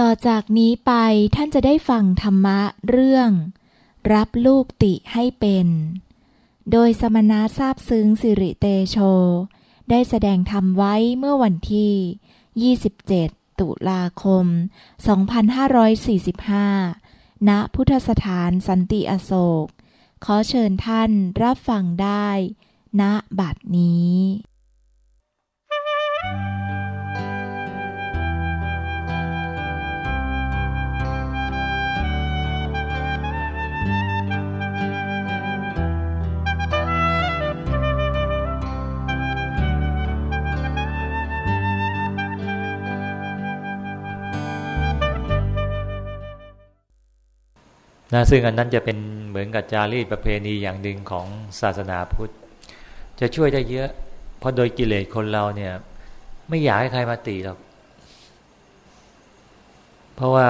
ต่อจากนี้ไปท่านจะได้ฟังธรรมะเรื่อง รับลูกติให้เป็น โดยสมณะทราบซึ้งสิริเตโช ได้แสดงธรรมไว้เมื่อวันที่ 27 ตุลาคม 2545 ณ พุทธสถานสันติอโศก ขอเชิญท่านรับฟังได้ ณบัดนี้ นะซึ่งอันนั้นจะเป็นเหมือนกับจารีตประเพณีอย่างหนึ่งของศาสนาพุทธ จะช่วยได้เยอะ เพราะโดยกิเลสคนเราเนี่ย ไม่อยากให้ใครมาตีหรอก เพราะว่า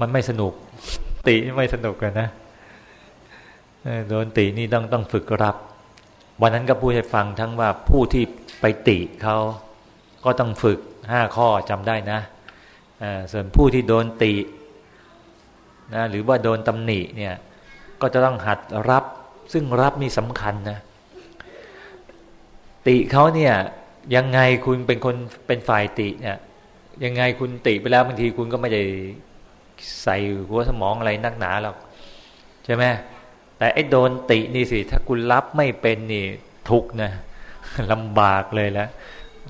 มันไม่สนุก ตีไม่สนุกกันนะโดนตีนี่ต้องต้องฝึกรับ วันนั้นก็พูดให้ฟังทั้งว่าผู้ที่ไปติเขาก็ต้องฝึกห้าข้อจำได้นะส่วนผู้ที่โดนติ นะหรือว่าโดนตำหนิเนี่ยก็จะต้องหัดรับซึ่งรับนี่สำคัญนะติเขาเนี่ยยังไงคุณเป็นคนเป็นฝ่ายติเนี่ยยังไงคุณติไปแล้วบางทีคุณก็ไม่ได้ใส่หัวสมองอะไรนักหนาหรอกใช่ไหมแต่ไอ้โดนตินี่สิ ถ้าคุณรับไม่เป็นนี่ทุกนะลำบากเลยแล้ว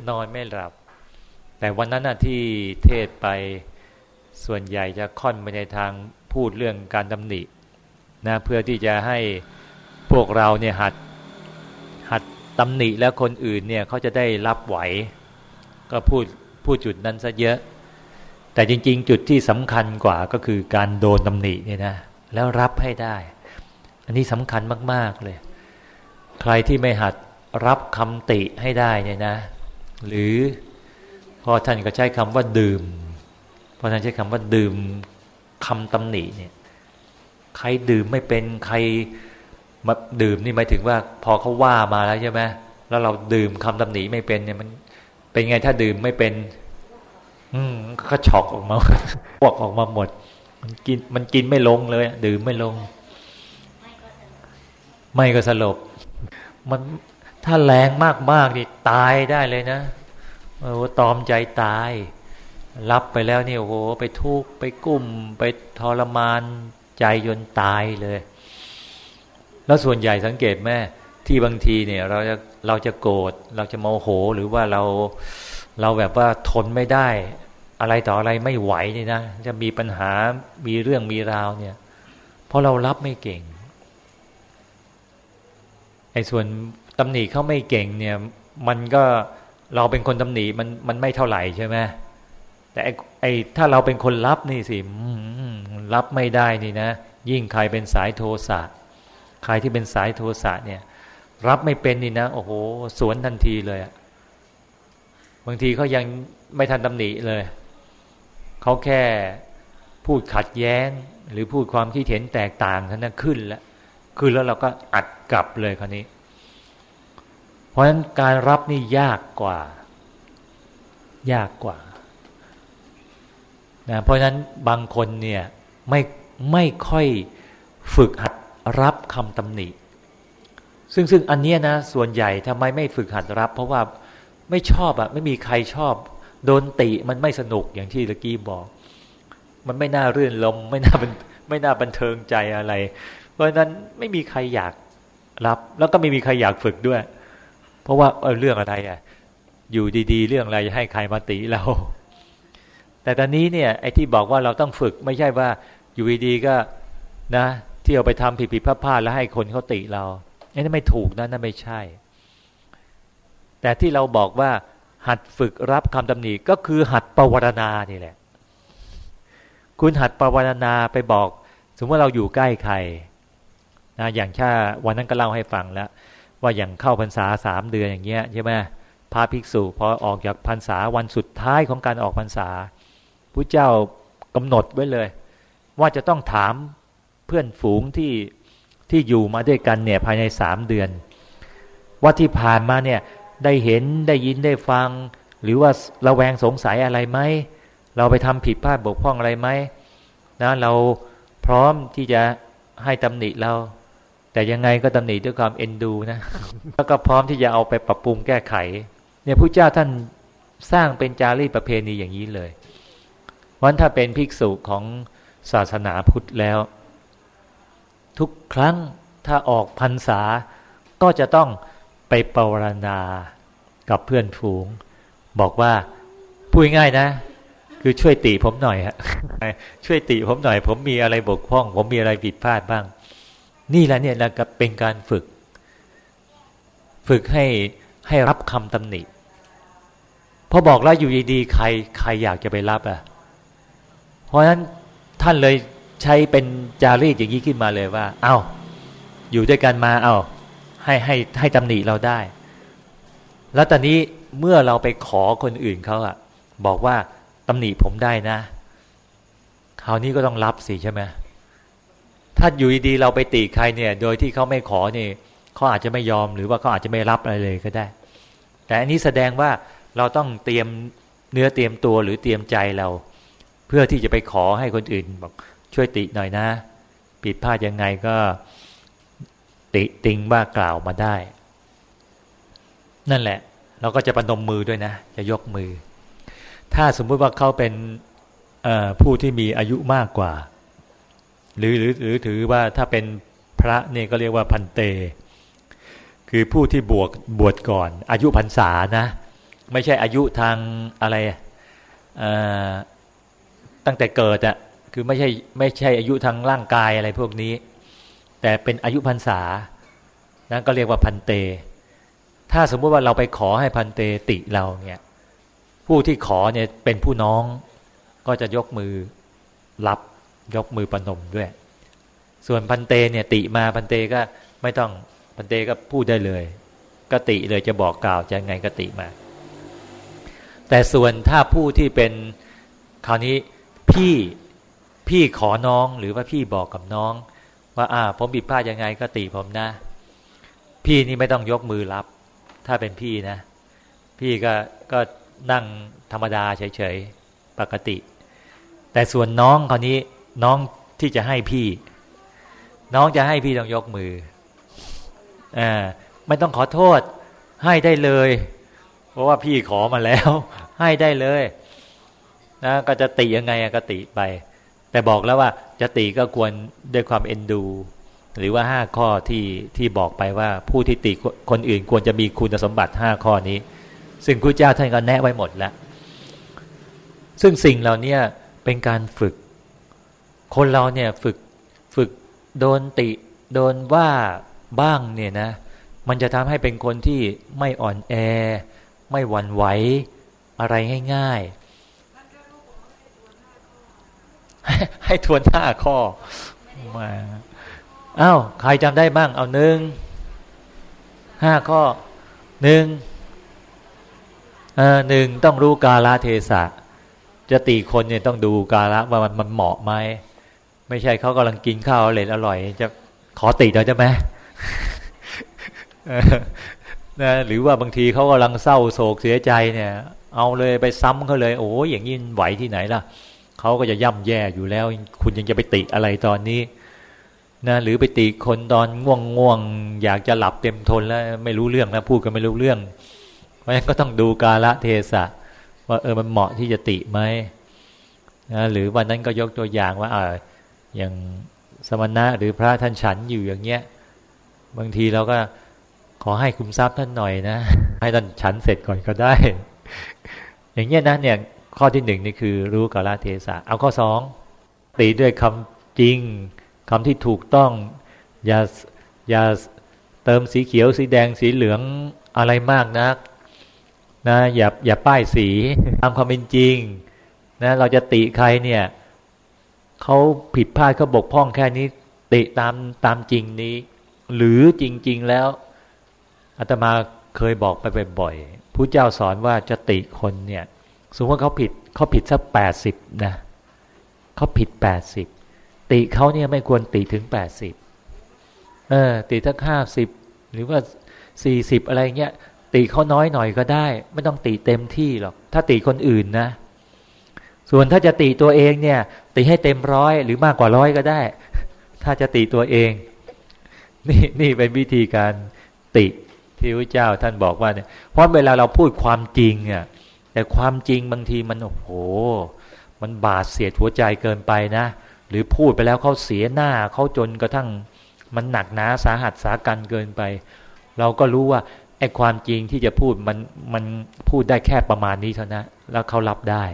นอนไม่หลับ แต่วันนั้นนะที่เทศไปส่วนใหญ่จะค่อนไปในทาง พูดเรื่องการตำหนินะเพื่อที่จะให้พวกเราเนี่ยหัดหัดตำหนิแล้วคนอื่นเนี่ยเขาจะได้รับไหว ก็พูดพูดจุดนั้นซะเยอะ แต่จริง ๆ จุดที่สำคัญกว่าก็คือการโดนตำหนิเนี่ยนะแล้วรับให้ได้ อันนี้สำคัญมาก ๆเลย ใครที่ไม่หัดรับคำติให้ได้เนี่ยนะ หรือพอท่านก็ใช้คำว่าดื่มพอท่านใช้คำว่าดื่ม คำตำหนิเนี่ย ใครดื่มไม่เป็นใครมาดื่มนี่หมายถึงว่า พอเขาว่ามาแล้วใช่ไหมแล้วเราดื่มคำตำหนิไม่เป็นเนี่ยมันเป็นไงถ้าดื่มไม่เป็น อืมก็ช็อกออกมาพวกออกมาหมด มันกินมันกินไม่ลงเลย ดื่มไม่ลง ไม่ก็สลบ มันถ้าแรงมากๆนี่ตายได้เลยนะโอ้ตอมใจตาย รับไปแล้วนี่โอ้โห ไปทุกข์ไปกุ้ม ไปทรมานใจยนตายเลย แล้วส่วนใหญ่สังเกตแม่ที่บางทีเนี่ยเราจะเราจะโกรธเราจะโมโหหรือว่าเราเราแบบว่าทนไม่ได้ อะไรต่ออะไรไม่ไหวนี่นะจะมีปัญหามีเรื่องมีราวเนี่ย เพราะเรารับไม่เก่งไอ้ส่วนตำหนิเขาไม่เก่งเนี่ย มันก็เราเป็นคนตำหนิมันมันไม่เท่าไหร่ใช่ไหม แต่ไอ้ถ้าเราเป็นคนรับนี่สิรับไม่ได้นี่นะ ยิ่งใครเป็นสายโทสะใครที่เป็นสายโทสะเนี่ย รับไม่เป็นนี่นะโอ้โหสวนทันทีเลยบางทีเขายังไม่ทันตำหนิเลยเขาแค่พูดขัดแย้ง หรือพูดความคิดเห็นแตกต่างท่านั้นขึ้นแล้วขึ้นแล้วเราก็อัดกลับเลยคราวนี้ เพราะฉะนั้นการรับนี่ยากกว่า ยากกว่า นะเพราะฉะนั้นบางคนเนี่ยไม่ไม่ค่อยฝึกหัดรับคำตำหนิ ซึ่งซึ่งอันนี้นะส่วนใหญ่ทำไมไม่ฝึกหัดรับ เพราะว่าไม่ชอบอะไม่มีใครชอบ โดนติมันไม่สนุกอย่างที่ตะกี้บอก มันไม่น่ารื่นลมไม่น่าไม่น่าบันเทิงใจอะไร เพราะฉะนั้นไม่มีใครอยากรับ แล้วก็ไม่มีใครอยากฝึกด้วย เพราะว่าเออเรื่องอะไรอะอยู่ดี ๆ เรื่องอะไรให้ใครมาติเรา แต่ตอนนี้เนี่ยไอ้ที่บอกว่าเราต้องฝึกไม่ใช่ว่าอยู่ดีๆก็นะที่เอาไปทำผิดๆพลาดๆแล้วให้คนเขาติเราไอ้นั่นไม่ถูกนะนั่นไม่ใช่ แต่ที่เราบอกว่า หัดฝึกรับคำตำหนิก็คือหัดปวารณานี่แหละ คุณหัดปวารณาไปบอก สมมติว่าเราอยู่ใกล้ใครนะอย่างชาวันนั้นก็เล่าให้ฟังแล้ว ว่าอย่างเข้าพรรษาสามเดือนอย่างเงี้ยใช่ไหมพระภิกษุพอออกจากพรรษาวันสุดท้ายของการออกพรรษา พระเจ้ากำหนดไว้เลย ว่าจะต้องถามเพื่อนฝูงที่ที่อยู่มาด้วยกันเนี่ยภายในสามเดือน ว่าที่ผ่านมาเนี่ยได้เห็นได้ยินได้ฟัง หรือว่าระแวงสงสัยอะไรไหมเราไปทำผิดพลาดบกพร่องอะไรไหมนะเราพร้อมที่จะให้ตำหนิเรา แต่ยังไงก็ตำหนิด้วยความเอ็นดูนะแล้วก็พร้อมที่จะเอาไปปรับปรุงแก้ไข เนี่ยพระเจ้าท่านสร้างเป็นจารีตประเพณีอย่างนี้เลย วันถ้าเป็นภิกษุของศาสนาพุทธแล้ว ทุกครั้งถ้าออกพรรษาก็จะต้องไปปรารณากับเพื่อนฝูง บอกว่าพูดง่ายนะ คือช่วยติผมหน่อยฮะช่วยติผมหน่อย ผมมีอะไรบกพร่อง ผมมีอะไรผิดพลาดบ้าง นี่แหละเนี่ยนะกับเป็นการฝึก ฝึกให้ให้รับคำตำหนิพอบอกแล้วอยู่ดีๆใคร ใครอยากจะไปรับอะ เพราะฉะนั้นท่านเลยใช้เป็นจารีตอย่างนี้ขึ้นมาเลยว่า เอา้าอยู่ด้วยกันมาเอา้าให้ให้ให้ตำหนิเราได้ แล้วตอนนี้เมื่อเราไปขอคนอื่นเขาอะบอกว่าตำหนิผมได้นะคราวนี้ก็ต้องรับสิใช่ไหมถ้าอยู่ดีเราไปตีใครเนี่ย โดยที่เขาไม่ขอเนี่ยเขาอาจจะไม่ยอมหรือว่าเขาอาจจะไม่รับอะไรเลยก็ได้ แต่อันนี้แสดงว่าเราต้องเตรียมเนื้อเตรียมตัวหรือเตรียมใจเรา เพื่อที่จะไปขอให้คนอื่น บอกช่วยติหน่อยนะ ผิดพลาดยังไงก็ติติงว่ากล่าวมาได้ นั่นแหละ เราก็จะประนมมือด้วยนะ จะยกมือ ถ้าสมมุติว่าเขาเป็นผู้ที่มีอายุมากกว่า หรือหรือหรือถือว่าถ้าเป็นพระเนี่ยก็เรียกว่าพันเต คือผู้ที่บวกบวชก่อน อายุพรรษานะ ไม่ใช่อายุทางอะไร ตั้งแต่เกิดอะคือไม่ใช่ไม่ใช่อายุทางร่างกายอะไรพวกนี้ แต่เป็นอายุพรรษานั่นก็เรียกว่าพันเต ถ้าสมมุติว่าเราไปขอให้พันเตติเราเนี่ยผู้ที่ขอเนี่ยเป็นผู้น้องก็จะยกมือรับยกมือประนมด้วย ส่วนพันเตเนี่ยติมาพันเตก็ไม่ต้องพันเตก็พูดได้เลยกติเลยจะบอกกล่าวจะไงกติมา แต่ส่วนถ้าผู้ที่เป็นคราวนี้ พี่พี่ขอน้องหรือว่าพี่บอกกับน้อง ว่า อ่า ผมผิดพลาดยังไงก็ตีผมนะ พี่นี่ไม่ต้องยกมือรับ ถ้าเป็นพี่นะ พี่ก็ก็นั่งธรรมดาเฉยๆปกติ แต่ส่วนน้องคราวนี้น้องที่จะให้พี่ น้องจะให้พี่ต้องยกมืออ่าไม่ต้องขอโทษให้ได้เลย เพราะว่าพี่ขอมาแล้ว ให้ได้เลย นะก็จะติยังไงก็ติไป แต่บอกแล้วว่าจะติก็ควรด้วยความเอ็นดู หรือว่าห้าข้อที่ที่บอกไปว่าผู้ที่ติคนอื่นควรจะมีคุณสมบัติห้าข้อนี้ ซึ่งครูเจ้าท่านก็แนะไว้หมดแล้ว ซึ่งสิ่งเหล่านี้เป็นการฝึก คนเราเนี่ยฝึกฝึกโดนติโดนว่าบ้างเนี่ยนะ มันจะทำให้เป็นคนที่ไม่อ่อนแอ ไม่หวั่นไหวอะไรง่าย ให้ทวนห้าข้อมาอ้าวใครจำได้บ้าง เอาหนึ่งห้าข้อหนึ่งเออหนึ่งต้องรู้กาลเทศะ จะตีคนเนี่ยต้องดูกาละว่ามันมันเหมาะไหมไม่ใช่เขากำลังกินข้าวอร่อยอร่อย จะขอติเราจะไหมนะหรือว่าบางทีเขากำลังเศร้าโศกเสียใจเนี่ย เอาเลยไปซ้ำเขาเลย โอ้ยอย่างนี้ไหวที่ไหนล่ะ เขาก็จะย่ำแย่อยู่แล้ว คุณยังจะไปติอะไรตอนนี้นะหรือไปติคนตอนง่วงง่วงอยากจะหลับเต็มทนแล้วไม่รู้เรื่องนะพูดกันไม่รู้เรื่อง เพราะฉะนั้นก็ต้องดูกาละเทศะ ว่าเออมันเหมาะที่จะติไหมนะหรือวันนั้นก็ยกตัวอย่างว่าเอ่าอย่างสมณะหรือพระท่านฉันอยู่อย่างเงี้ยบางทีเราก็ขอให้คุมทรัพย์ท่านหน่อยนะ ให้ท่านฉันเสร็จก่อนก็ได้ อย่างเงี้ยนะเนี่ย ข้อที่หนึ่งนี่คือรู้กาลเทศะเอาข้อสองตีด้วยคำจริงคำที่ถูกต้อง อย่าอย่าเติมสีเขียวสีแดงสีเหลืองอะไรมากนักนะอย่าอย่าป้ายสีตามความเป็นจริงนะเราจะติใครเนี่ยเขาผิดพลาดเขาบกพร่องแค่นี้ ติตามตามจริงนี้ หรือจริง ๆแล้วอาตมาเคยบอกไปบ่อยๆผู้เจ้าสอนว่าจะติคนเนี่ย สมมติว่าเขาผิดเขาผิดสักแปดสิบนะเขาผิดแปดสิบติเขาเนี่ยไม่ควรติถึงแปดสิบเออติสักห้าสิบหรือว่าสี่สิบอะไรเงี้ยติเขาน้อยหน่อยก็ได้ ไม่ต้องติเต็มที่หรอกถ้าติคนอื่นนะ ส่วนถ้าจะติตัวเองเนี่ย ติให้เต็มร้อยหรือมากกว่าร้อยก็ได้ ถ้าจะติตัวเอง นี่นี่เป็นวิธีการติที่พระเจ้าท่านบอกว่าเนี่ยเพราะเวลาเราพูดความจริงอะ แต่ความจริงบางทีมันโอ้โห มันบาดเสียดหัวใจเกินไปนะ หรือพูดไปแล้วเขาเสียหน้าเขาจนกระทั่งมันหนักหนาสาหัสสากันเกินไป เราก็รู้ว่าไอ้ความจริงที่จะพูดมันมันพูดได้แค่ประมาณนี้เท่านั้นแล้วเขารับได้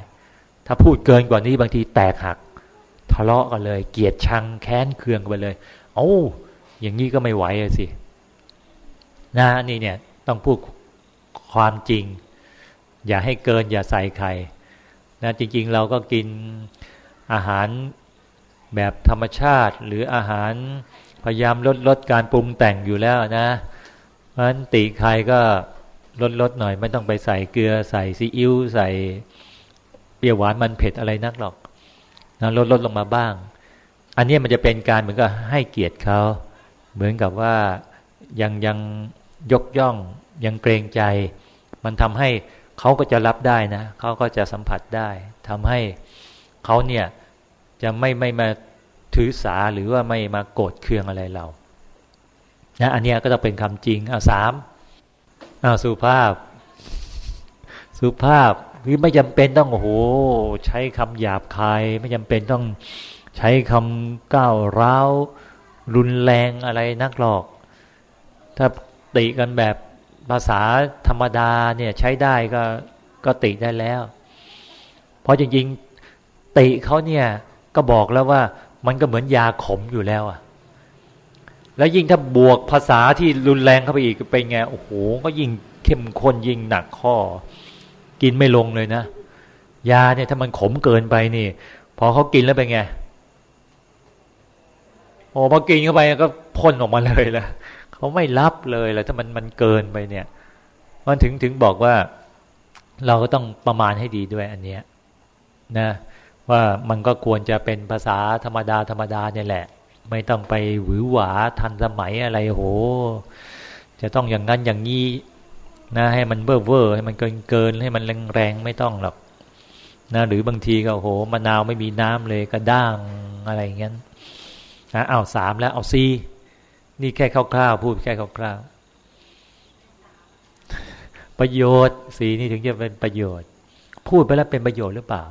ถ้าพูดเกินกว่านี้บางทีแตกหัก ทะเลาะกันเลย เกลียดชังแค้นเคืองไปเลยโอ้อย่างนี้ก็ไม่ไหวสินะนี่เนี่ยต้องพูดความจริง อย่าให้เกินอย่าใส่ใครนะจริง ๆ เราก็กินอาหารแบบธรรมชาติ หรืออาหารพยายามลดลดการปรุงแต่งอยู่แล้วนะเพราะฉะนั้นติใครก็ลดลดหน่อย ไม่ต้องไปใส่เกลือใส่ซีอิ๊วใส่เปรี้ยวหวานมันเผ็ดอะไรนักหรอกนะลดลดลงมาบ้าง อันนี้มันจะเป็นการเหมือนกับให้เกียรติเขา เหมือนกับว่ายังยังยกย่องยังเกรงใจ มันทำให้ เขาก็จะรับได้นะเขาก็จะสัมผัสได้ทำให้เขาเนี่ยจะไม่ไม่มาถือสาหรือว่าไม่มาโกรธเคืองอะไรเรานะอันนี้ก็ต้องเป็นคำจริงเอาสามเอาสุภาพ สุภาพคือไม่จำเป็นต้องโอ้โหใช้คำหยาบคาย ไม่จำเป็นต้องใช้คำก้าวร้าวรุนแรงอะไรนักหรอก ถ้าติกันแบบ ภาษาธรรมดาเนี่ยใช้ได้ก็ก็ติได้แล้ว เพราะจริงๆติเขาเนี่ยก็บอกแล้วว่ามันก็เหมือนยาขมอยู่แล้วอะแล้วยิ่งถ้าบวกภาษาที่รุนแรงเข้าไปอีกเป็นไงโอ้โหก็ยิ่งเข้มข้นยิ่งหนักข้อ กินไม่ลงเลยนะ ยาเนี่ยถ้ามันขมเกินไปนี่ พอเขากินแล้วเป็นไงโอ้พอกินเข้าไปก็พ่นออกมาเลยละ เขาไม่รับเลยแล้วถ้ามันมันเกินไปเนี่ย มันถึงถึงบอกว่า เราก็ต้องประมาณให้ดีด้วยอันเนี้ยนะว่ามันก็ควรจะเป็นภาษาธรรมดาธรรมดาเนี่ยแหละ ไม่ต้องไปหวือหวาทันสมัยอะไรโห จะต้องอย่างนั้นอย่างนี้นะให้มันเบ้อเวอร์ให้มันเกินเกินให้มันแรงแรงไม่ต้องหรอกนะหรือบางทีก็โหมะนาวไม่มีน้ำเลยกระด้างอะไรอย่างนั้นนะเอาสามแล้วเอาสี่ นี่แค่คร่าวๆพูดแค่คร่าวๆประโยชน์สีนี่ถึงจะเป็นประโยชน์ พูดไปแล้วเป็นประโยชน์หรือเปล่า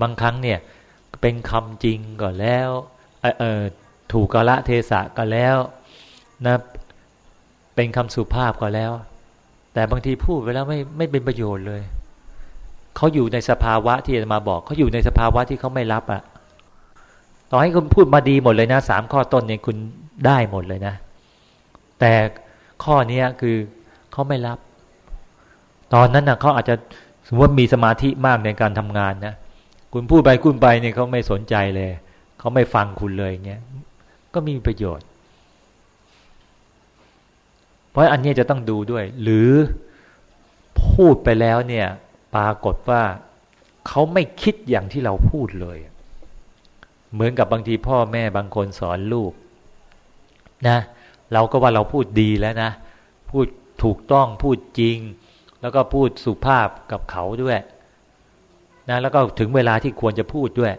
บางครั้งเนี่ยเป็นคำจริงก่อนแล้วเออถูกกาละเทศะก็แล้วนะเป็นคำสุภาพก็แล้ว แต่บางทีพูดไปแล้วไม่ไม่เป็นประโยชน์เลยเขาอยู่ในสภาวะที่จะมาบอกเขาอยู่ในสภาวะที่เขาไม่รับอะ่ะต่อให้คุณพูดมาดีหมดเลยนะสามข้อต้นเนี่ยคุณ ได้หมดเลยนะ แต่ข้อนี้คือเขาไม่รับ ตอนนั้นนะเขาอาจจะสมมติมีสมาธิมากในการทำงานนะคุณพูดไปคุณไปเนี่ยเขาไม่สนใจเลย เขาไม่ฟังคุณเลยเงี้ยก็มีประโยชน์ เพราะอันนี้จะต้องดูด้วย หรือพูดไปแล้วเนี่ย ปรากฏว่าเขาไม่คิดอย่างที่เราพูดเลย เหมือนกับบางทีพ่อแม่บางคนสอนลูก นะเราก็ว่าเราพูดดีแล้วนะ พูดถูกต้องพูดจริง แล้วก็พูดสุภาพกับเขาด้วยนะแล้วก็ถึงเวลาที่ควรจะพูดด้วย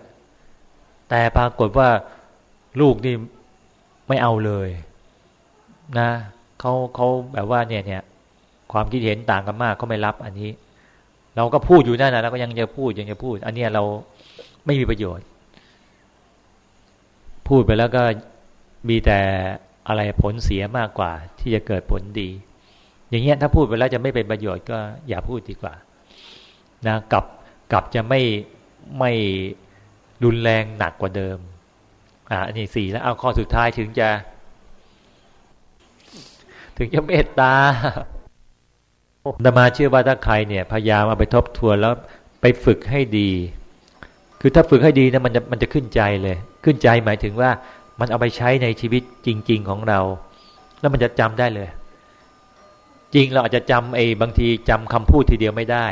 แต่ปรากฏว่าลูกนี่ไม่เอาเลยนะเขาเขาแบบว่าเนี่ยเนี่ยความคิดเห็นต่างกันมากเขาไม่รับอันนี้ เราก็พูดอยู่นั่นนะแล้วก็ยังจะพูดยังจะพูด อันนี้เราไม่มีประโยชน์ พูดไปแล้วก็มีแต่ อะไรผลเสียมากกว่าที่จะเกิดผลดี อย่างเงี้ยถ้าพูดไปแล้วจะไม่เป็นประโยชน์ก็อย่าพูดดีกว่านะกับกับจะไม่ไม่รุนแรงหนักกว่าเดิม อ่าอันนี้สี่แล้วเอาข้อสุดท้ายถึงจะ ถึงจะเมตตาดมาเชื่อว่าถ้าใครเนี่ย พยายามเอาไปทบทวนแล้วไปฝึกให้ดี คือถ้าฝึกให้ดีนะมันจะมันจะขึ้นใจเลย ขึ้นใจหมายถึงว่า มันเอาไปใช้ในชีวิตจริง ๆ ของเรา แล้วมันจะจำได้เลย จริงเราอาจจะจำไอ้บางทีจำคำพูดทีเดียวไม่ได้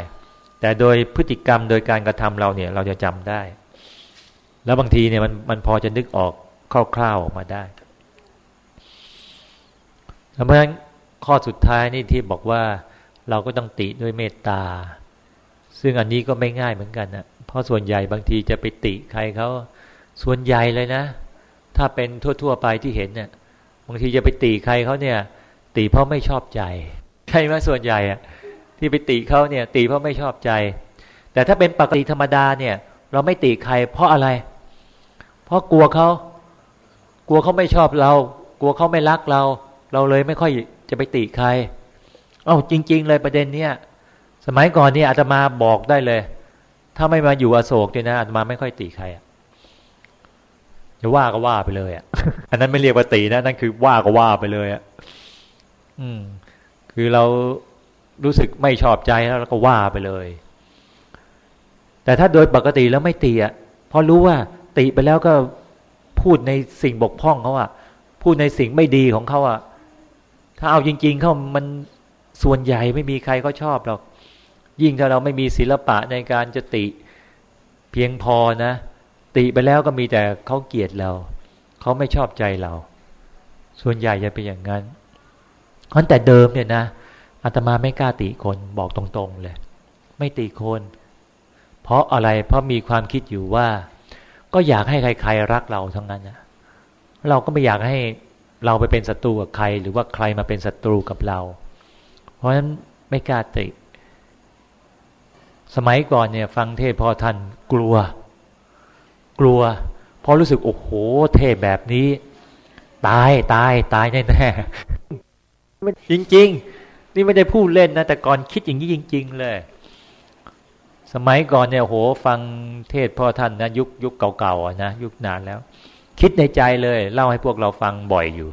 แต่โดยพฤติกรรมโดยการกระทำเราเนี่ย เราจะจำได้ แล้วบางทีเนี่ยมันมันพอจะนึกออกคร่าวๆออกมาได้เพราะฉะนั้นข้อสุดท้ายนี่ที่บอกว่าเราก็ต้องติด้วยเมตตา ซึ่งอันนี้ก็ไม่ง่ายเหมือนกันนะเพราะส่วนใหญ่บางทีจะไปติใครเขาส่วนใหญ่เลยนะ ถ้าเป็นทั่ว ๆ ไปที่เห็นเนี่ยบางทีจะไปติใครเขาเนี่ยติเพราะไม่ชอบใจใช่ไหมส่วนใหญ่อะที่ไปติเขาเนี่ยติเพราะไม่ชอบใจ แต่ถ้าเป็นปกติธรรมดาเนี่ย เราไม่ติใคร เพราะอะไร เพราะกลัวเขากลัวเขาไม่ชอบเรา กลัวเขาไม่รักเรา เราเลยไม่ค่อยจะไปติใครเอ้าจริง ๆ เลยประเด็นเนี้ยสมัยก่อนเนี่ยอาตมาบอกได้เลย ถ้าไม่มาอยู่อโศกเนี่ยนะอาตมาไม่ค่อยติใครอะ จะว่าก็ว่าไปเลยอะ อันนั้นไม่เรียกว่าตีนะนั่นคือว่าก็ว่าไปเลยอะ อืม คือเรารู้สึกไม่ชอบใจแล้วเราก็ว่าไปเลย แต่ถ้าโดยปกติแล้วไม่ตีอะพอรู้ว่า ติไปแล้วก็พูดในสิ่งบกพร่องเขาอะ พูดในสิ่งไม่ดีของเขาอะ ถ้าเอาจริง ๆ เขามันส่วนใหญ่ไม่มีใครก็ชอบหรอก ยิ่งถ้าเราไม่มีศิลปะในการจะติเพียงพอนะ ติไปแล้วก็มีแต่เขาเกลียดเราเขาไม่ชอบใจเรา ส่วนใหญ่จะเป็นอย่างนั้นเพราะแต่เดิมเนี่ยนะอาตมาไม่กล้าติคนบอกตรงๆเลย ไม่ติคน เพราะอะไรเพราะมีความคิดอยู่ว่า ก็อยากให้ใครๆรักเราทั้งนั้นนะเราก็ไม่อยากให้เราไปเป็นศัตรูกับใคร หรือว่าใครมาเป็นศัตรูกับเรา เพราะฉะนั้นไม่กล้าติ สมัยก่อนเนี่ย ฟังเทศพอท่านกลัว กลัว เพราะรู้สึกโอ้โหเทพแบบนี้ ตายตายตายแน่แน่จริง ๆ นี่ไม่ได้พูดเล่นนะแต่ก่อนคิดอย่างนี้จริง ๆ เลย สมัยก่อนเนี่ยโหฟังเทศพ่อท่านนะยุคยุคเก่าๆนะยุคนานแล้ว คิดในใจเลย เล่าให้พวกเราฟังบ่อยอยู่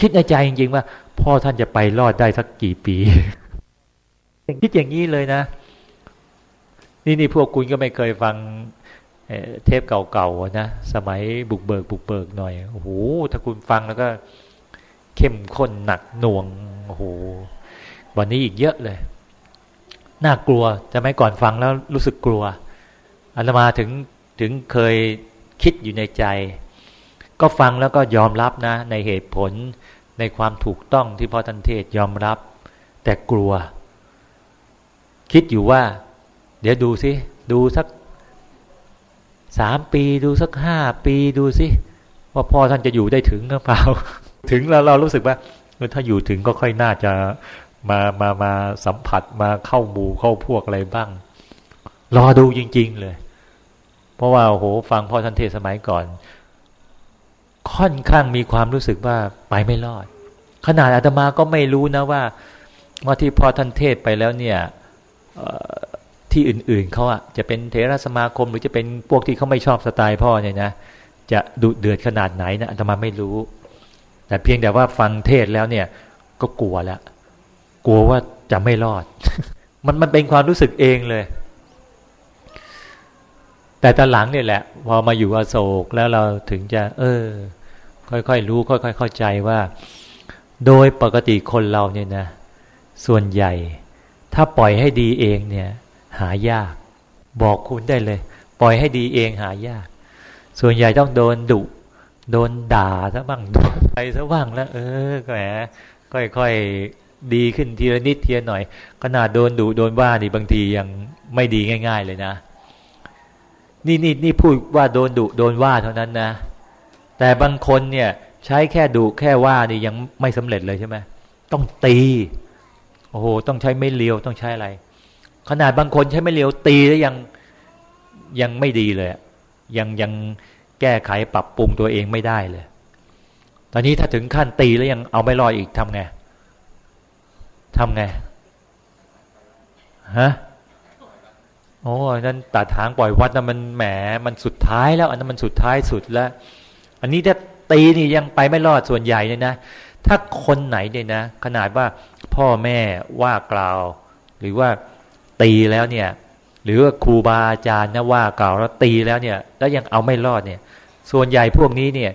คิดในใจจริงๆว่า พ่อท่านจะไปรอดได้สักกี่ปีคิดอย่างนี้เลยนะ นี่นี่พวกคุณก็ไม่เคยฟัง เทปเก่าๆนะสมัยบุกเบิกบุกเบิกหน่อยโอ้โหถ้าคุณฟังแล้วก็เข้มข้นหนักหน่วงโอ้โหวันนี้อีกเยอะเลย น่ากลัวจะไม่ก่อนฟังแล้วรู้สึกกลัวอาตมาถึงถึงเคยคิดอยู่ในใจ ก็ฟังแล้วก็ยอมรับนะ ในเหตุผลในความถูกต้องที่พ่อทันเทศยอมรับ แต่กลัว คิดอยู่ว่า เดี๋ยวดูสิดูสัก สามปีดูสักห้าปีดูสิว่าพ่อท่านจะอยู่ได้ถึงหรือเปล่า ถึงแล้วเรารู้สึกว่าถ้าอยู่ถึงก็ค่อยน่าจะมามามาสัมผัสมาเข้าหมู่เข้าพวกอะไรบ้าง รอดูจริง ๆ เลย เพราะว่าโอ้โหฟังพ่อท่านเทศสมัยก่อน ค่อนข้างมีความรู้สึกว่าไปไม่รอด ขนาดอาตมาก็ไม่รู้นะว่าว่าที่พ่อท่านเทศไปแล้วเนี่ย ที่อื่นๆเขาอะจะเป็นเทรสมาคม หรือจะเป็นพวกที่เขาไม่ชอบสไตล์พ่อเนี่ยนะจะดุเดือดขนาดไหนนะอาตมาไม่รู้ แต่เพียงแต่ว่าฟังเทศแล้วเนี่ย ก็กลัวแล้วกลัวว่าจะไม่รอด มันมันเป็นความรู้สึกเองเลย แต่ตอนหลังเนี่ยแหละ พอมาอยู่อโศกแล้วเราถึงจะ เออ ค่อยๆรู้ ค่อยๆเข้าใจว่า โดยปกติคนเราเนี่ยนะ ส่วนใหญ่ ถ้าปล่อยให้ดีเองเนี่ย หายาก บอกคุณได้เลย ปล่อยให้ดีเองหายาก ส่วนใหญ่ต้องโดนดุโดนด่าซะบ้างโดนไปซะบ้างแล้ว เออแหมค่อยๆดีขึ้นทีละนิดทีละหน่อย ขนาดโดนดุโดนว่านี่บางทียังไม่ดีง่าย ๆ เลยนะ นี่นี่นี่พูดว่าโดนดุโดนว่าเท่านั้นนะ แต่บางคนเนี่ย ใช้แค่ดุแค่ว่านี่ยังไม่สำเร็จเลยใช่ไหมต้องตี โอ้โห ต้องใช้ไม่เลียวต้องใช้อะไร ขนาดบางคนใช้ไม่เลียวตีแล้วยังยังไม่ดีเลย ยังยังแก้ไขปรับปรุงตัวเองไม่ได้เลย ตอนนี้ถ้าถึงขั้นตีแล้วยังเอาไม่รอดอีกทำไงทำไงฮะโอ้นั่นตัดทางปล่อยวัดนะมันแหมมันสุดท้ายแล้ว อันนั้นมันสุดท้ายสุดแล้ว อันนี้ถ้าตีนี่ยังไปไม่รอดส่วนใหญ่เนี่ยนะ ถ้าคนไหนเนี่ยนะ ขนาดว่าพ่อแม่ว่ากล่าว หรือว่า ตีแล้วเนี่ย หรือว่าครูบาอาจารย์นะว่ากล่าวแล้วตีแล้วเนี่ย แล้วยังเอาไม่รอดเนี่ย ส่วนใหญ่พวกนี้เนี่ย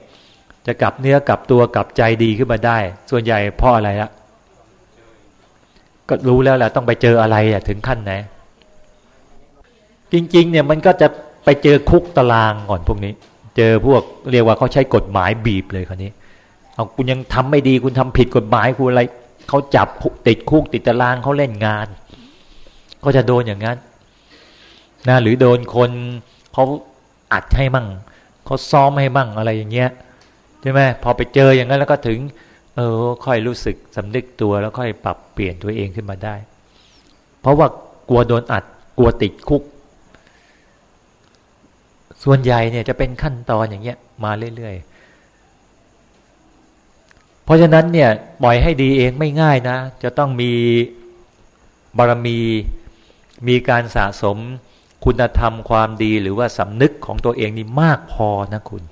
จะกลับเนื้อกลับตัวกลับใจดีขึ้นมาได้ ส่วนใหญ่เพราะอะไรละก็รู้แล้วแหละต้องไปเจออะไรอะถึงขั้นไหนจริง ๆ เนี่ยมันก็จะไปเจอคุกตารางก่อนพวกนี้ เจอพวกเรียกว่าเขาใช้กฎหมายบีบเลยคนนี้เอาคุณยังทำไม่ดีคุณทำผิดกฎหมายคุณอะไรเขาจับติดคุกติดตารางเขาเล่นงาน ก็จะโดนอย่างนั้นนะหรือโดนคนเขาอัดให้มั่งเขาซ้อมให้มั่งอะไรอย่างเงี้ยใช่ไหมพอไปเจออย่างนั้นแล้วก็ถึง เออค่อยรู้สึกสำนึกตัวแล้วค่อยปรับเปลี่ยนตัวเองขึ้นมาได้ เพราะว่ากลัวโดนอัดกลัวติดคุก ส่วนใหญ่เนี่ยจะเป็นขั้นตอนอย่างเงี้ยมาเรื่อยๆเพราะฉะนั้นเนี่ยปล่อยให้ดีเองไม่ง่ายนะ จะต้องมีบารมี มีการสะสมคุณธรรมความดีหรือว่าสำนึกของตัวเองนี่มากพอนะคุณ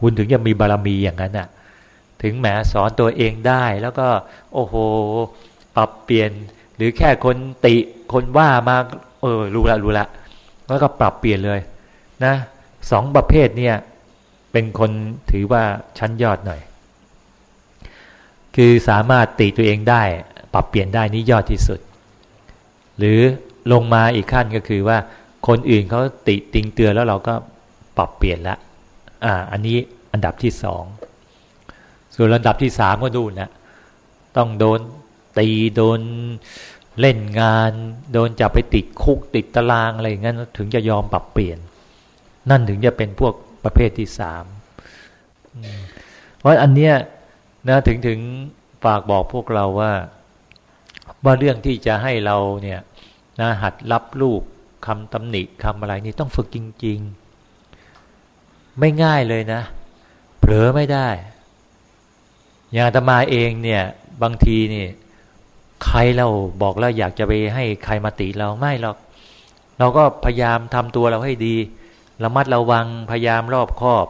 คุณถึงจะมีบารมีอย่างนั้นอะถึงแหมสอนตัวเองได้แล้วก็โอ้โห ปรับเปลี่ยนหรือแค่คนติคนว่ามาเออรู้ละรู้ละแล้วก็ปรับเปลี่ยนเลยนะสองประเภทเนี่ย เป็นคนถือว่าชั้นยอดหน่อย คือสามารถติตัวเองได้ ปรับเปลี่ยนได้นี่ยอดที่สุด หรือลงมาอีกขั้นก็คือว่าคนอื่นเขาติติงเตือนแล้วเราก็ปรับเปลี่ยนละอ่า อันนี้อันดับที่สองส่วนระดับที่สามก็ดูนะต้องโดนตีโดนเล่นงาน โดนจับไปติดคุกติดตารางอะไรอย่างนั้นถึงจะยอมปรับเปลี่ยน นั่นถึงจะเป็นพวกประเภทที่สามเพราะอันเนี้ยนะถึงถึงฝากบอกพวกเราว่า ว่าเรื่องที่จะให้เราเนี่ย นะหัดรับลูกคำตำหนิคำอะไรนี่ต้องฝึกจริง ๆ ไม่ง่ายเลยนะ เผลอไม่ได้ อย่างตมาเองเนี่ย บางทีนี่ ใครเราบอกแล้วอยากจะไปให้ใครมาติเราไม่หรอก เราก็พยายามทำตัวเราให้ดีระมัดระวังพยายามรอบคอบ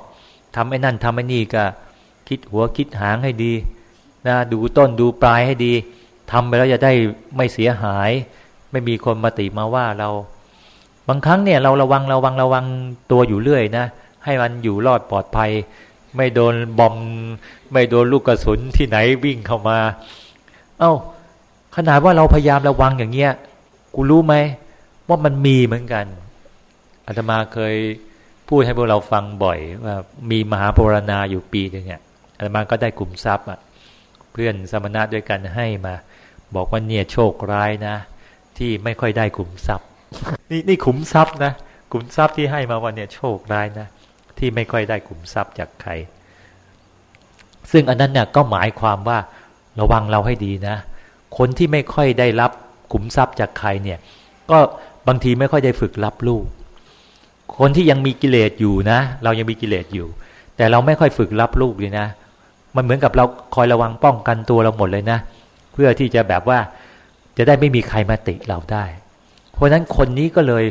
ทำไอ้นั่นทำไอ้นี่ก็คิดหัวคิดหางให้ดีนะดูต้นดูปลายให้ดีทำไปแล้วจะได้ไม่เสียหาย ไม่มีคนมาติมาว่าเรา บางครั้งเนี่ย เราระวังระวังระวังตัวอยู่เรื่อยนะให้มันอยู่รอดปลอดภัย ไม่โดนบอมไม่โดนลูกกระสุนที่ไหนวิ่งเข้ามา เอา้า ขนาดว่าเราพยายามระวังอย่างเงี้ยกูรู้ไหมว่ามันมีเหมือนกันอาตมาเคยพูดให้พวกเราฟังบ่อย ว่ามีมหาปรณาอยู่ปีหนึ่งเนี่ยอาตมาก็ได้กลุ่มทรัพย์อะเพื่อนสมณะด้วยกันให้มา บอกว่าเนี่ยโชคร้ายนะ ที่ไม่ค่อยได้ขุมทรัพย์ นี่นี่ขุมทรัพย์นะขุมทรัพย์ที่ให้มาวันเนี่ยโชคร้ายนะที่ไม่ค่อยได้ขุมทรัพย์จากใคร ซึ่งอันนั้นเนี่ยก็หมายความว่าระวังเราให้ดีนะ คนที่ไม่ค่อยได้รับขุมทรัพย์จากใครเนี่ย ก็บางทีไม่ค่อยได้ฝึกรับลูก คนที่ยังมีกิเลสอยู่นะ เรายังมีกิเลสอยู่ แต่เราไม่ค่อยฝึกรับลูกเลยนะ มันเหมือนกับเราคอยระวังป้องกันตัวเราหมดเลยนะ เพื่อที่จะแบบว่า จะได้ไม่มีใครมาติเราได้ เพราะนั้นคนนี้ก็เลย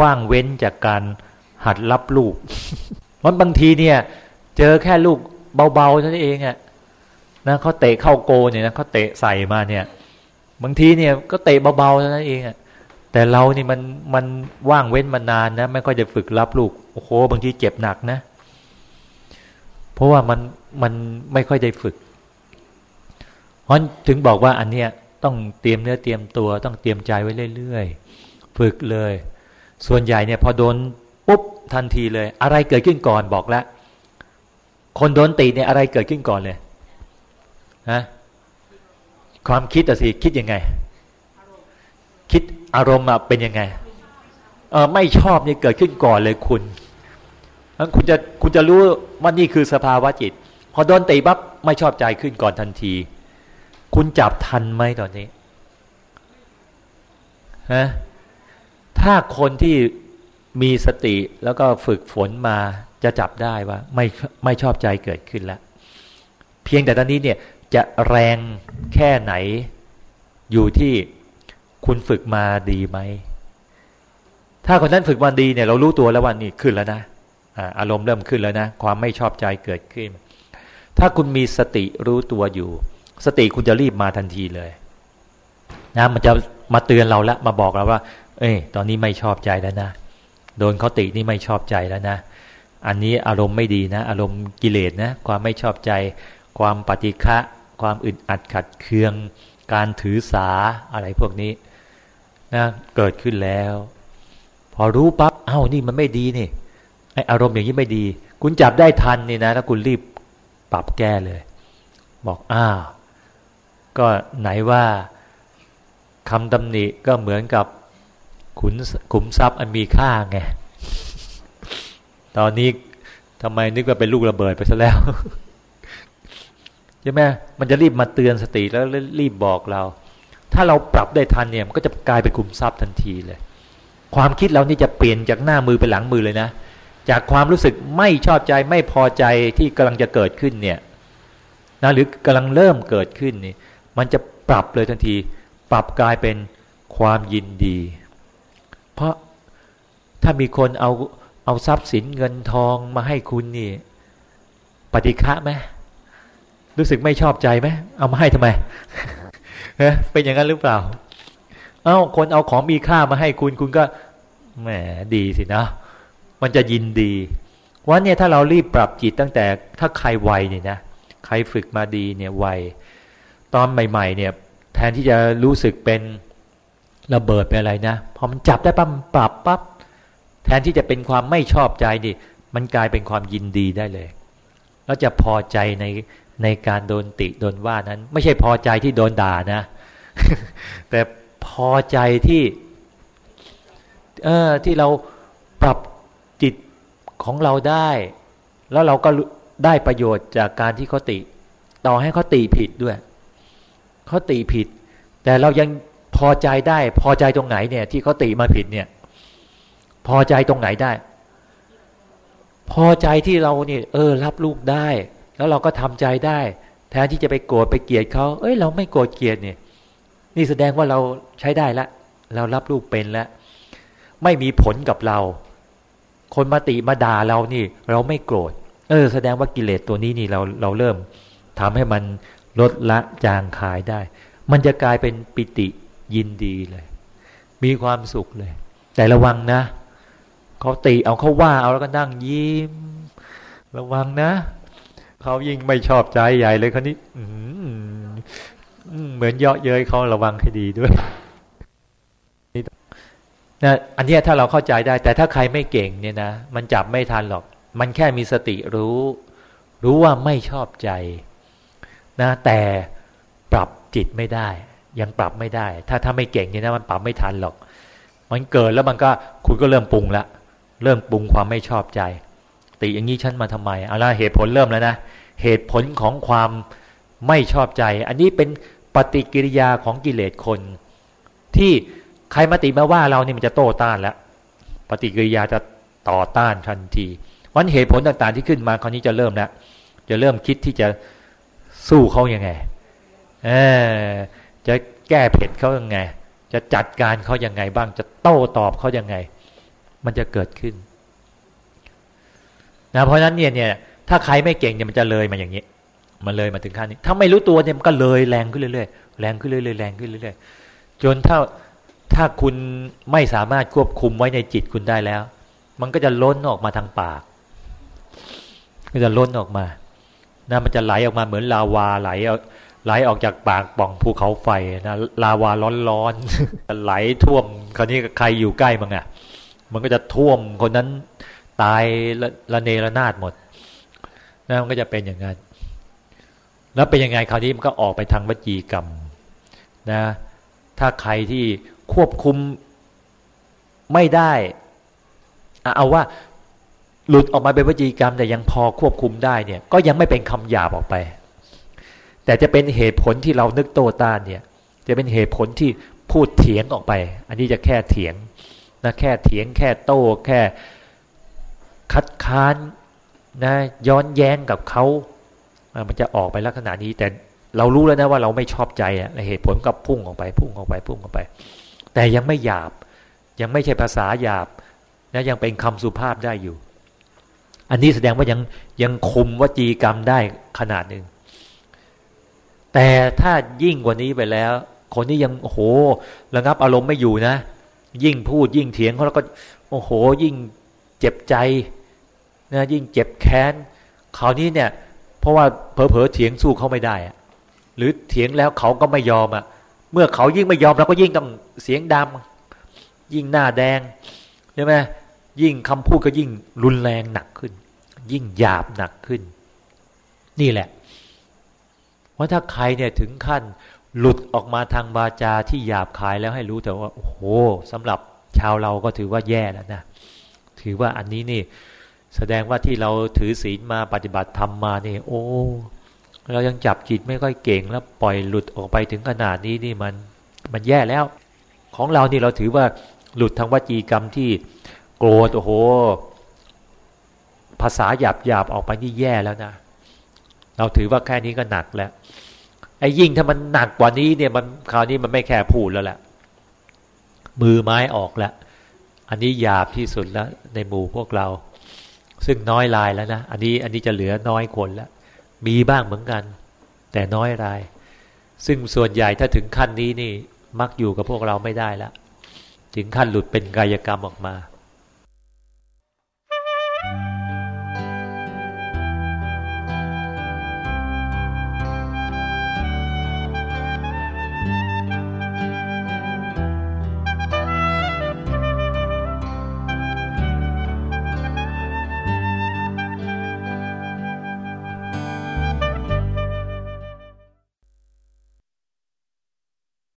ว่างเว้นจากการหัดรับลูกมันบางทีเนี่ย เจอแค่ลูกเบาๆเท่านั้นเองอะนะเขาเตะเข้าโกเนี่ยนะเขาเตะใส่มาเนี่ย บางทีเนี่ยก็เตะเบาๆเท่านั้นเองอะแต่เรานี่มันมันว่างเว้นมานานนะไม่ค่อยจะฝึกรับลูกโอ้โหบางทีเจ็บหนักนะ เพราะว่ามันมันไม่ค่อยได้ฝึกเพราะถึงบอกว่าอันเนี้ย ต้องเตรียมเนื้อเตรียมตัว ต้องเตรียมใจไว้เรื่อยๆ ฝึกเลย ส่วนใหญ่เนี่ยพอโดนปุ๊บทันทีเลย อะไรเกิดขึ้นก่อนบอกแล้วคนโดนตีเนี่ยอะไรเกิดขึ้นก่อนเลยฮะความคิดอสิคิดยังไง คิดอารมณ์เป็นยังไงเออไม่ชอบนี่เกิดขึ้นก่อนเลยคุณนั้นคุณจะคุณจะรู้ว่านี่คือสภาวะจิต พอโดนตีปั๊บไม่ชอบใจขึ้นก่อนทันที คุณจับทันไหมตอนนี้ฮะถ้าคนที่มีสติแล้วก็ฝึกฝนมาจะจับได้ว่า ไม่ไม่ชอบใจเกิดขึ้นแล้ว เพียงแต่ตอนนี้เนี่ยจะแรงแค่ไหนอยู่ที่คุณฝึกมาดีไหม ถ้าคนนั้นฝึกมาดีเนี่ย เรารู้ตัวแล้วว่านี่ขึ้นแล้วนะอารมณ์เริ่มขึ้นแล้วนะ ความไม่ชอบใจเกิดขึ้น ถ้าคุณมีสติรู้ตัวอยู่ สติคุณจะรีบมาทันทีเลย นะมันจะมาเตือนเราแล้วมาบอกเราว่า เอ้ยตอนนี้ไม่ชอบใจแล้วนะโดนเขาตินี่ไม่ชอบใจแล้วนะ อันนี้อารมณ์ไม่ดีนะ อารมณ์กิเลสนะ ความไม่ชอบใจ ความปฏิฆะความอึดอัดขัดเคือง การถือสาอะไรพวกนี้นะเกิดขึ้นแล้ว พอรู้ปับ๊บเอ้านี่มันไม่ดีนี่ไออารมณ์อย่างนี้ไม่ดี คุณจับได้ทันนี่นะถ้าคุณรีบปรับแก้เลย บอกอ้าว ก็ไหนว่าคำตำหนิก็เหมือนกับขุนขุมทรัพย์อันมีค่าไง ตอนนี้ทำไมนึกว่าเป็นลูกระเบิดไปซะแล้วใช่ไหมมันจะรีบมาเตือนสติแล้วรีบบอกเรา ถ้าเราปรับได้ทันเนี่ยมันก็จะกลายเป็นขุมทรัพย์ทันทีเลย ความคิดเรานี่จะเปลี่ยนจากหน้ามือไปหลังมือเลยนะ จากความรู้สึกไม่ชอบใจไม่พอใจที่กำลังจะเกิดขึ้นเนี่ยนะหรือกำลังเริ่มเกิดขึ้นนี่ มันจะปรับเลยทันที ปรับกลายเป็นความยินดี เพราะถ้ามีคนเอาเอาทรัพย์สินเงินทองมาให้คุณนี่ ปฏิฆะไหมรู้สึกไม่ชอบใจไหมเอามาให้ทำไมเเป็นอย่างนั้นหรือเปล่า เอา้าคนเอาของมีค่ามาให้คุณคุณก็แหมดีสินะ มันจะยินดีวันเนี่ยถ้าเรารีบปรับจิตตั้งแต่ถ้าใครไวเนี่ยนะใครฝึกมาดีเนี่ยไว ตอนใหม่ๆ เนี่ย แทนที่จะรู้สึกเป็นระเบิดเป็นอะไรนะพอมันจับได้ปั๊บปรับปั๊บแทนที่จะเป็นความไม่ชอบใจนี่มันกลายเป็นความยินดีได้เลย แล้วจะพอใจในในการโดนติโดนว่านั้น ไม่ใช่พอใจที่โดนด่านะ แต่พอใจที่ เออที่เราปรับจิตของเราได้ แล้วเราก็ได้ประโยชน์จากการที่เขาติ ต่อให้เขาติผิดด้วย เขาติผิด แต่เรายังพอใจได้ พอใจตรงไหนเนี่ย ที่เขาติมาผิดเนี่ย พอใจตรงไหนได้ พอใจที่เราเนี่ยเออ รับลูกได้ แล้วเราก็ทำใจได้ แทนที่จะไปโกรธไปเกลียดเขาเอ้ยเราไม่โกรธเกลียดเนี่ย นี่แสดงว่าเราใช้ได้ละเรารับลูกเป็นแล้วไม่มีผลกับเรา คนมาติมาด่าเรานี่ เราไม่โกรธ เออ แสดงว่ากิเลสตัวนี้นี่เราเราเริ่มทำให้มัน ลดละจางคายได้ มันจะกลายเป็นปิติยินดีเลย มีความสุขเลย แต่ระวังนะเขาตีเอาเขาว่าเอาแล้วก็นั่งยิ้ม ระวังนะเขายิ่งไม่ชอบใจใหญ่เลยคนนี้เหมือนเยาะเย้ยเขาระวังให้ดีด้วยนะอันนี้ถ้าเราเข้าใจได้ แต่ถ้าใครไม่เก่งเนี่ยนะ มันจับไม่ทันหรอก มันแค่มีสติรู้ รู้ว่าไม่ชอบใจ นะแต่ปรับจิตไม่ได้ ยังปรับไม่ได้ ถ้าถ้าไม่เก่งเนี่ยนะมันปรับไม่ทันหรอก มันเกิดแล้วมันก็คุณก็เริ่มปรุงละเริ่มปรุงความไม่ชอบใจ ติอย่างนี้ฉันมาทำไมเอาละเหตุผลเริ่มแล้วนะเหตุผลของความไม่ชอบใจ อันนี้เป็นปฏิกิริยาของกิเลสคน ที่ใครมาติมาว่าเรานี่มันจะโต้ต้านแล้วปฏิกิริยาจะต่อต้านทันทีวันเหตุผลต่างๆที่ขึ้นมาคราวนี้จะเริ่มแล้วจะเริ่มคิดที่จะ สู้เขายัางไงเออจะแก้เผ็ดเขายังไง จะจัดการเขายังไงบ้าง จะโต้ตอบเขายังไง มันจะเกิดขึ้นนะเพราะฉะนั้นเนี่ยเนี่ยถ้าใครไม่เก่งเนี่ยมันจะเลยมาอย่างนี้ มันเลยมาถึงขั้นนี้ ถ้าไม่รู้ตัวเนี่ยมันก็เลยแรงขึ้นเรื่อยๆ แรงขึ้นเรื่อยๆ แรงขึ้นเรื่อยๆ จนถ้าถ้าคุณไม่สามารถควบคุมไว้ในจิตคุณได้แล้ว มันก็จะล้นออกมาทางปาก ก็จะล้นออกมา นะมันจะไหลออกมาเหมือนลาวาไหลไหลออกจากปากป่องภูเขาไฟนะลาวาร้อนๆไหลท่วม คราวนี้ใครอยู่ใกล้มั้งอะ มันก็จะท่วมคนนั้นตายละละเนระนาดหมดนะมันก็จะเป็นอย่างนั้น แล้วเป็นยังไงคราวนี้มันก็ออกไปทางวจีกรรมนะถ้าใครที่ควบคุมไม่ได้ เอาว่า หลุดออกมาเป็นวจีกรรมแต่ยังพอควบคุมได้เนี่ย ก็ยังไม่เป็นคำหยาบออกไป แต่จะเป็นเหตุผลที่เรานึกโต้ต้านเนี่ย จะเป็นเหตุผลที่พูดเถียงออกไป อันนี้จะแค่เถียงนะแค่เถียงแค่โต้แค่คัดค้านนะย้อนแย้งกับเขามันจะออกไปลักษณะนี้ แต่เรารู้แล้วนะว่าเราไม่ชอบใจอะเหตุผลกับพุ่งออกไปพุ่งออกไปพุ่งออกไป แต่ยังไม่หยาบ ยังไม่ใช่ภาษาหยาบนะยังเป็นคำสุภาพได้อยู่ อันนี้แสดงว่ายังยังคุมวจีกรรมได้ขนาดหนึ่งแต่ถ้ายิ่งกว่านี้ไปแล้ว คนที่ยังโอ้โหระงับอารมณ์ไม่อยู่นะ ยิ่งพูดยิ่งเถียงเขาแล้วก็โอ้โห ยิ่งเจ็บใจนะยิ่งเจ็บแค้นคราวนี้เนี่ย เพราะว่าเผลอๆเถียงสู้เขาไม่ได้อะหรือเถียงแล้วเขาก็ไม่ยอมอะเมื่อเขายิ่งไม่ยอมเราก็ยิ่งต้องเสียงดำยิ่งหน้าแดงใช่ไหมยิ่งคำพูดก็ยิ่งรุนแรงหนักขึ้น ยิ่งหยาบหนักขึ้น นี่แหละว่าถ้าใครเนี่ยถึงขั้นหลุดออกมาทางบาจาที่หยาบคายแล้วให้รู้แต่ว่า โอ้โหสำหรับชาวเราก็ถือว่าแย่แล้วนะ ถือว่าอันนี้นี่ แสดงว่าที่เราถือศีลมาปฏิบัติธรรมมานี่ โอ้ เรายังจับจิตไม่ค่อยเก่งแล้วปล่อยหลุดออกไปถึงขนาดนี้นี่มันมันแย่แล้ว ของเรานี่เราถือว่าหลุดทางวจีกรรมที่โกรธโอ้โห ภาษาหยาบหยาบออกไปนี่แย่แล้วนะ เราถือว่าแค่นี้ก็หนักแล้ว ไอ้ยิ่งถ้ามันหนักกว่านี้เนี่ยมันคราวนี้มันไม่แค่พูดแล้วแหละ มือไม้ออกแล้ว อันนี้หยาบที่สุดแล้ว ในหมู่พวกเรา ซึ่งน้อยรายแล้วนะ อันนี้อันนี้จะเหลือน้อยคนแล้ว มีบ้างเหมือนกัน แต่น้อยราย ซึ่งส่วนใหญ่ถ้าถึงขั้นนี้นี่ มักอยู่กับพวกเราไม่ได้แล้วถึงขั้นหลุดเป็นกายกรรมออกมา